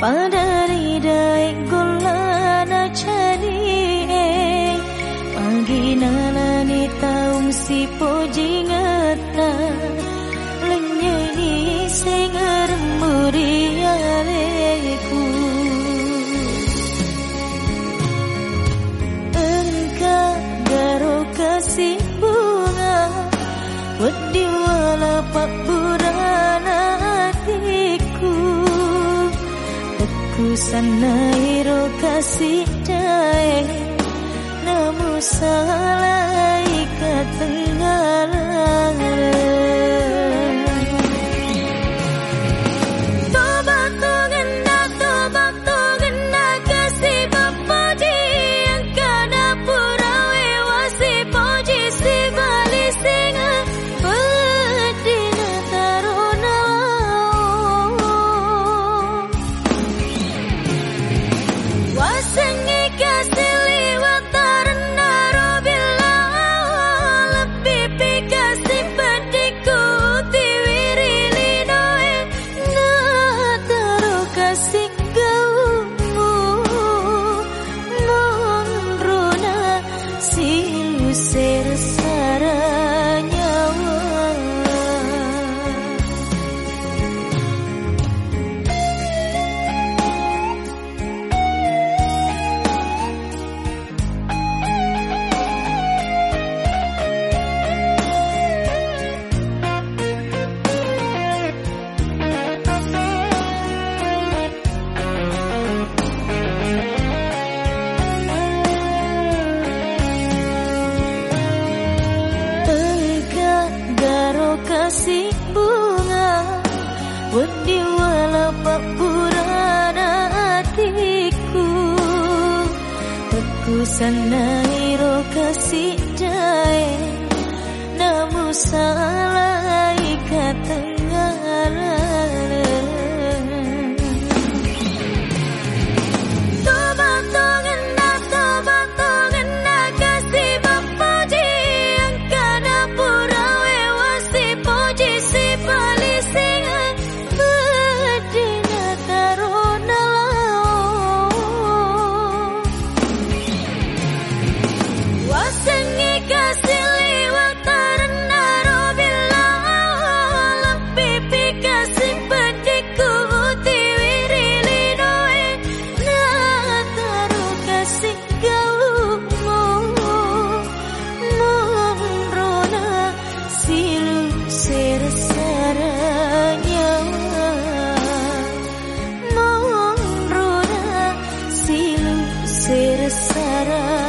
Padari dai golana chani Pagi nalani taum si pojingata Lenyani sengar murialeku. Engkau garo kasih bunga Wedi wala pak sanairo kasih dae Namu salah kasih bunga. Wedi wala pak purana hatiku Teku sanairo kasih dae Namu salah Sara